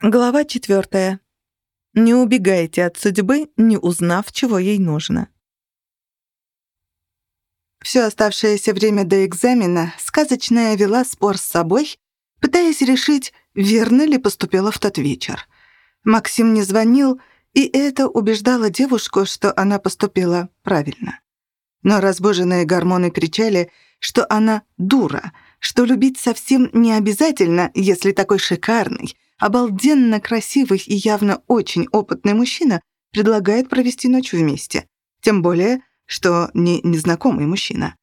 Глава четвертая. Не убегайте от судьбы, не узнав, чего ей нужно. Все оставшееся время до экзамена сказочная вела спор с собой, пытаясь решить, верно ли поступила в тот вечер. Максим не звонил, и это убеждало девушку, что она поступила правильно. Но разбуженные гормоны кричали, что она дура, что любить совсем не обязательно, если такой шикарный — обалденно красивый и явно очень опытный мужчина предлагает провести ночь вместе. Тем более, что не незнакомый мужчина.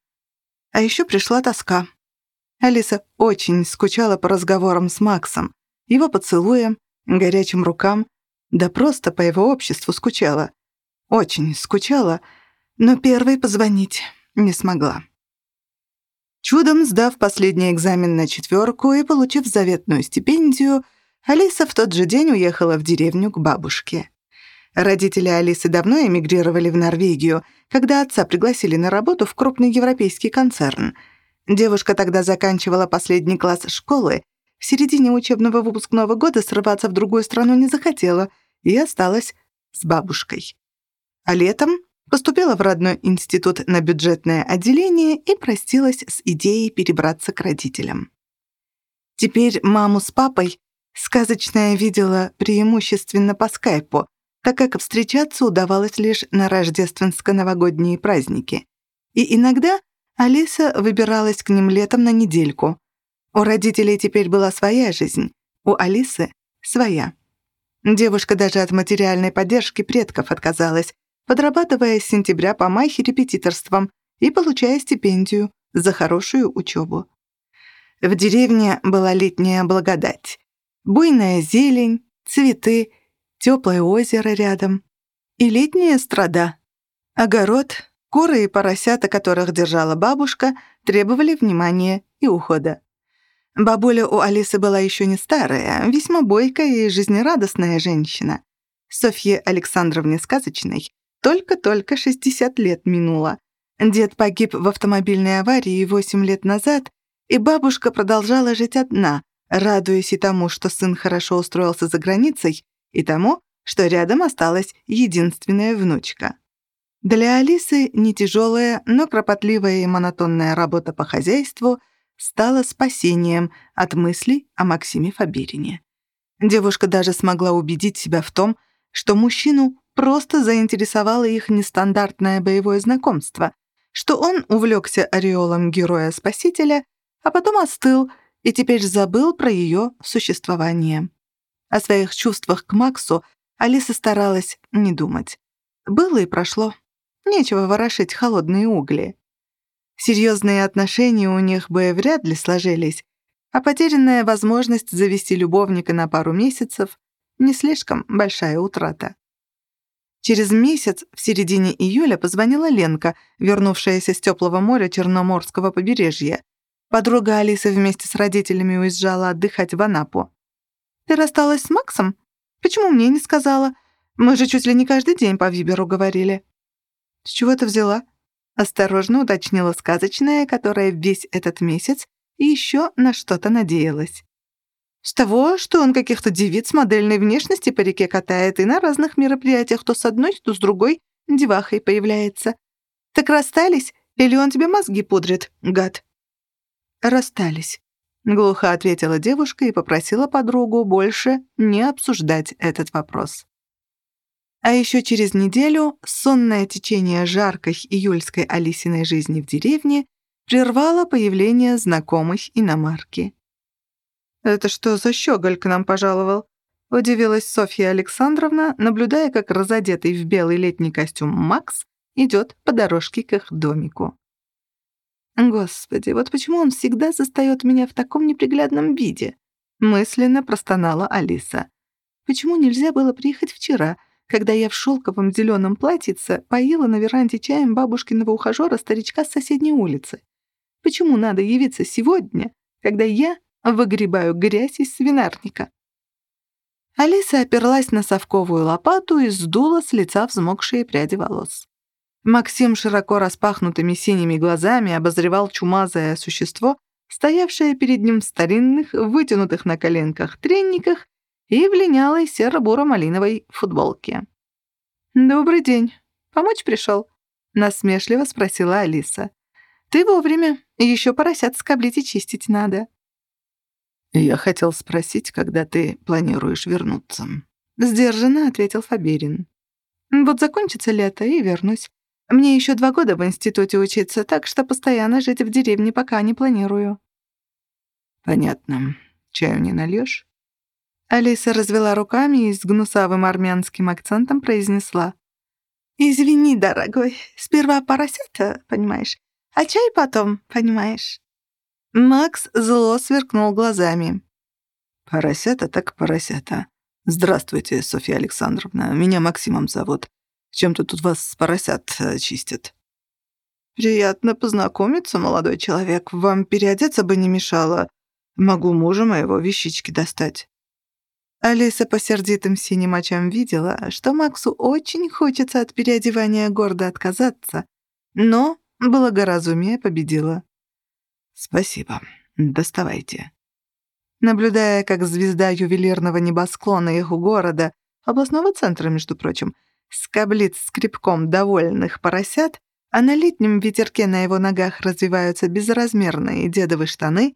А еще пришла тоска. Алиса очень скучала по разговорам с Максом, его поцелуям, горячим рукам, да просто по его обществу скучала. Очень скучала, но первой позвонить не смогла. Чудом сдав последний экзамен на четверку и получив заветную стипендию, Алиса в тот же день уехала в деревню к бабушке. Родители Алисы давно эмигрировали в Норвегию, когда отца пригласили на работу в крупный европейский концерн. Девушка тогда заканчивала последний класс школы, в середине учебного выпускного года срываться в другую страну не захотела и осталась с бабушкой. А летом поступила в родной институт на бюджетное отделение и простилась с идеей перебраться к родителям. Теперь маму с папой Сказочная видела преимущественно по скайпу, так как встречаться удавалось лишь на рождественско-новогодние праздники. И иногда Алиса выбиралась к ним летом на недельку. У родителей теперь была своя жизнь, у Алисы — своя. Девушка даже от материальной поддержки предков отказалась, подрабатывая с сентября по май репетиторством и получая стипендию за хорошую учебу. В деревне была летняя благодать. Буйная зелень, цветы, теплое озеро рядом и летняя страда. Огород, куры и поросята, которых держала бабушка, требовали внимания и ухода. Бабуля у Алисы была еще не старая, весьма бойкая и жизнерадостная женщина. Софье Александровне Сказочной только-только 60 лет минуло. Дед погиб в автомобильной аварии 8 лет назад, и бабушка продолжала жить одна, радуясь и тому, что сын хорошо устроился за границей, и тому, что рядом осталась единственная внучка. Для Алисы не тяжелая, но кропотливая и монотонная работа по хозяйству стала спасением от мыслей о Максиме Фаберине. Девушка даже смогла убедить себя в том, что мужчину просто заинтересовало их нестандартное боевое знакомство, что он увлекся ореолом героя-спасителя, а потом остыл — и теперь забыл про ее существование. О своих чувствах к Максу Алиса старалась не думать. Было и прошло. Нечего ворошить холодные угли. Серьезные отношения у них бы вряд ли сложились, а потерянная возможность завести любовника на пару месяцев — не слишком большая утрата. Через месяц, в середине июля, позвонила Ленка, вернувшаяся с теплого моря Черноморского побережья. Подруга Алисы вместе с родителями уезжала отдыхать в Анапу. «Ты рассталась с Максом? Почему мне не сказала? Мы же чуть ли не каждый день по Виберу говорили». «С чего ты взяла?» Осторожно уточнила сказочная, которая весь этот месяц еще на что-то надеялась. С того, что он каких-то девиц модельной внешности по реке катает и на разных мероприятиях то с одной, то с другой девахой появляется. Так расстались, или он тебе мозги пудрит, гад? Расстались», — глухо ответила девушка и попросила подругу больше не обсуждать этот вопрос. А еще через неделю сонное течение жаркой июльской Алисиной жизни в деревне прервало появление знакомой иномарки. «Это что за щеголь к нам пожаловал?» — удивилась Софья Александровна, наблюдая, как разодетый в белый летний костюм Макс идет по дорожке к их домику. Господи, вот почему он всегда застаёт меня в таком неприглядном виде? Мысленно простонала Алиса. Почему нельзя было приехать вчера, когда я в шелковом зеленом платьице поила на веранде чаем бабушкиного ухажера старичка с соседней улицы? Почему надо явиться сегодня, когда я выгребаю грязь из свинарника? Алиса оперлась на совковую лопату и сдула с лица взмокшие пряди волос. Максим широко распахнутыми синими глазами обозревал чумазое существо, стоявшее перед ним в старинных, вытянутых на коленках тренниках и в линялой серо-буро-малиновой футболке. «Добрый день. Помочь пришел?» — насмешливо спросила Алиса. «Ты вовремя. Еще поросят скоблить и чистить надо». «Я хотел спросить, когда ты планируешь вернуться?» Сдержанно ответил Фаберин. «Вот закончится лето и вернусь. Мне еще два года в институте учиться, так что постоянно жить в деревне пока не планирую». «Понятно. Чаю не нальешь? Алиса развела руками и с гнусавым армянским акцентом произнесла. «Извини, дорогой, сперва поросята, понимаешь, а чай потом, понимаешь?» Макс зло сверкнул глазами. «Поросята так поросята. Здравствуйте, Софья Александровна. Меня Максимом зовут. Чем-то тут вас поросят э, чистят». «Приятно познакомиться, молодой человек. Вам переодеться бы не мешало. Могу мужа моего вещички достать». Алиса по сердитым синим очам видела, что Максу очень хочется от переодевания гордо отказаться, но благоразумие победило. «Спасибо. Доставайте». Наблюдая, как звезда ювелирного небосклона их города, областного центра, между прочим, скоблит скребком довольных поросят, а на летнем ветерке на его ногах развиваются безразмерные дедовы штаны,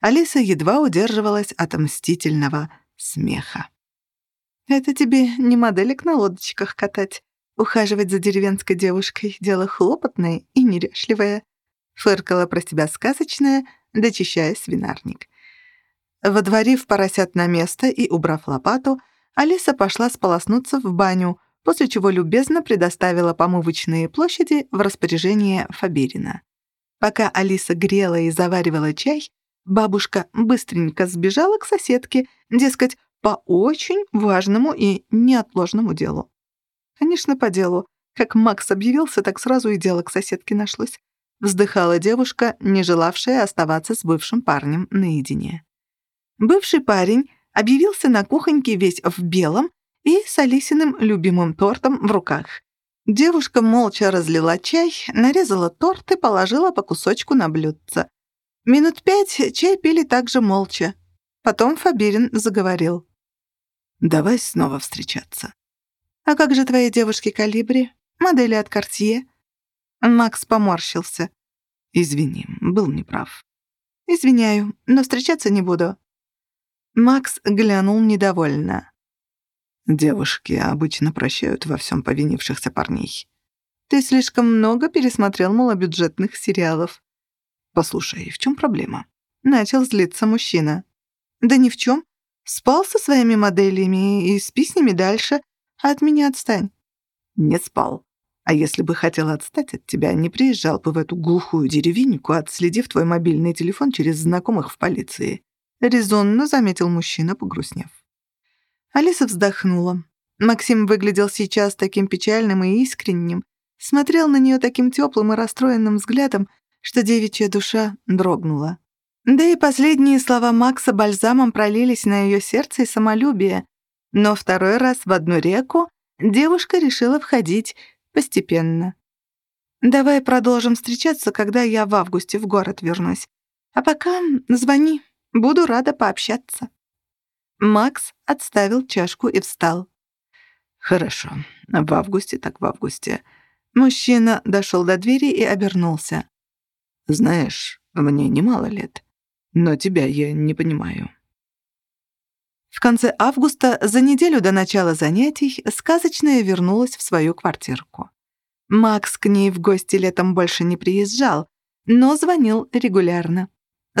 Алиса едва удерживалась от мстительного смеха. «Это тебе не моделек на лодочках катать. Ухаживать за деревенской девушкой — дело хлопотное и неряшливое фыркала про себя сказочная, дочищая свинарник. Водворив поросят на место и убрав лопату, Алиса пошла сполоснуться в баню, после чего любезно предоставила помывочные площади в распоряжение Фаберина. Пока Алиса грела и заваривала чай, бабушка быстренько сбежала к соседке, дескать, по очень важному и неотложному делу. Конечно, по делу. Как Макс объявился, так сразу и дело к соседке нашлось вздыхала девушка, не желавшая оставаться с бывшим парнем наедине. Бывший парень объявился на кухоньке весь в белом и с Алисиным любимым тортом в руках. Девушка молча разлила чай, нарезала торт и положила по кусочку на блюдце. Минут пять чай пили также молча. Потом Фабирин заговорил. «Давай снова встречаться». «А как же твои девушки калибри? Модели от Кортье?» Макс поморщился. «Извини, был неправ». «Извиняю, но встречаться не буду». Макс глянул недовольно. «Девушки обычно прощают во всем повинившихся парней». «Ты слишком много пересмотрел малобюджетных сериалов». «Послушай, в чем проблема?» Начал злиться мужчина. «Да ни в чем. Спал со своими моделями и спи с ними дальше, а от меня отстань». «Не спал. А если бы хотел отстать от тебя, не приезжал бы в эту глухую деревеньку, отследив твой мобильный телефон через знакомых в полиции», — резонно заметил мужчина, погрустнев. Алиса вздохнула. Максим выглядел сейчас таким печальным и искренним, смотрел на нее таким теплым и расстроенным взглядом, что девичья душа дрогнула. Да и последние слова Макса бальзамом пролились на ее сердце и самолюбие. Но второй раз в одну реку девушка решила входить Постепенно. Давай продолжим встречаться, когда я в августе в город вернусь. А пока звони, буду рада пообщаться». Макс отставил чашку и встал. «Хорошо. В августе так в августе». Мужчина дошел до двери и обернулся. «Знаешь, мне немало лет, но тебя я не понимаю». В конце августа, за неделю до начала занятий, сказочная вернулась в свою квартирку. Макс к ней в гости летом больше не приезжал, но звонил регулярно.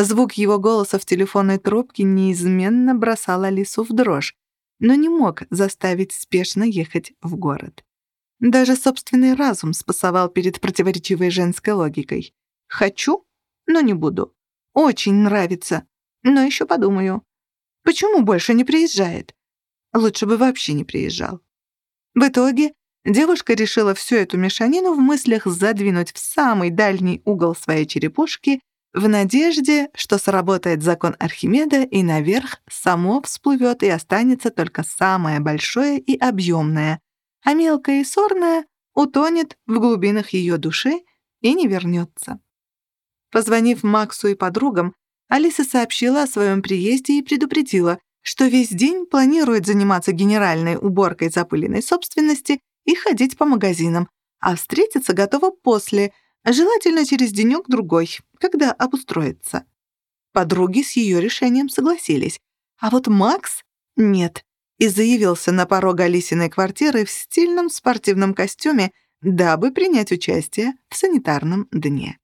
Звук его голоса в телефонной трубке неизменно бросал Алису в дрожь, но не мог заставить спешно ехать в город. Даже собственный разум спасовал перед противоречивой женской логикой. «Хочу, но не буду. Очень нравится, но еще подумаю. Почему больше не приезжает? Лучше бы вообще не приезжал. В итоге девушка решила всю эту мешанину в мыслях задвинуть в самый дальний угол своей черепушки в надежде, что сработает закон Архимеда и наверх само всплывет и останется только самое большое и объемное, а мелкое и сорное утонет в глубинах ее души и не вернется. Позвонив Максу и подругам, Алиса сообщила о своем приезде и предупредила, что весь день планирует заниматься генеральной уборкой запыленной собственности и ходить по магазинам, а встретиться готова после, желательно через денёк-другой, когда обустроится. Подруги с ее решением согласились, а вот Макс — нет, и заявился на порог Алисиной квартиры в стильном спортивном костюме, дабы принять участие в санитарном дне.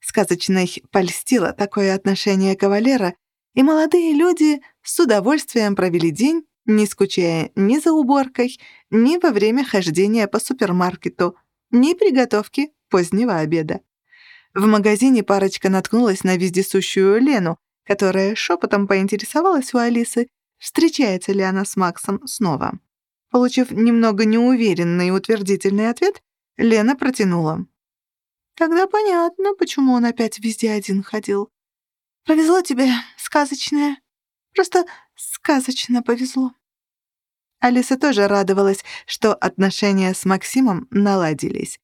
Сказочной польстило такое отношение кавалера, и молодые люди с удовольствием провели день, не скучая ни за уборкой, ни во время хождения по супермаркету, ни приготовки позднего обеда. В магазине парочка наткнулась на вездесущую Лену, которая шепотом поинтересовалась у Алисы, встречается ли она с Максом снова. Получив немного неуверенный и утвердительный ответ, Лена протянула. «Тогда понятно, почему он опять везде один ходил. Повезло тебе, сказочная. Просто сказочно повезло». Алиса тоже радовалась, что отношения с Максимом наладились.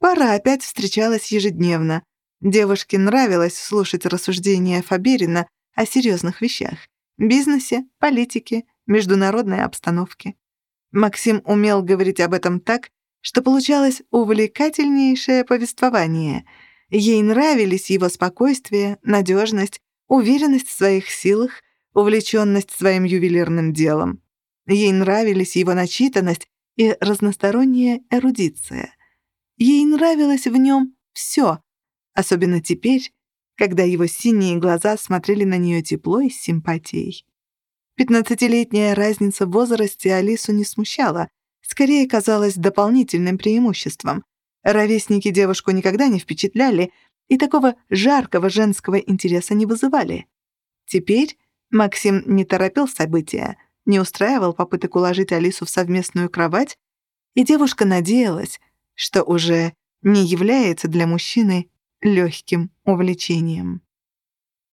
Пара опять встречалась ежедневно. Девушке нравилось слушать рассуждения Фаберина о серьезных вещах — бизнесе, политике, международной обстановке. Максим умел говорить об этом так, что получалось увлекательнейшее повествование. Ей нравились его спокойствие, надежность, уверенность в своих силах, увлеченность своим ювелирным делом. Ей нравились его начитанность и разносторонняя эрудиция. Ей нравилось в нем все, особенно теперь, когда его синие глаза смотрели на нее тепло и с симпатией. Пятнадцатилетняя разница в возрасте Алису не смущала, скорее казалась дополнительным преимуществом. Ровесники девушку никогда не впечатляли и такого жаркого женского интереса не вызывали. Теперь Максим не торопил события, не устраивал попыток уложить Алису в совместную кровать, и девушка надеялась, что уже не является для мужчины легким увлечением.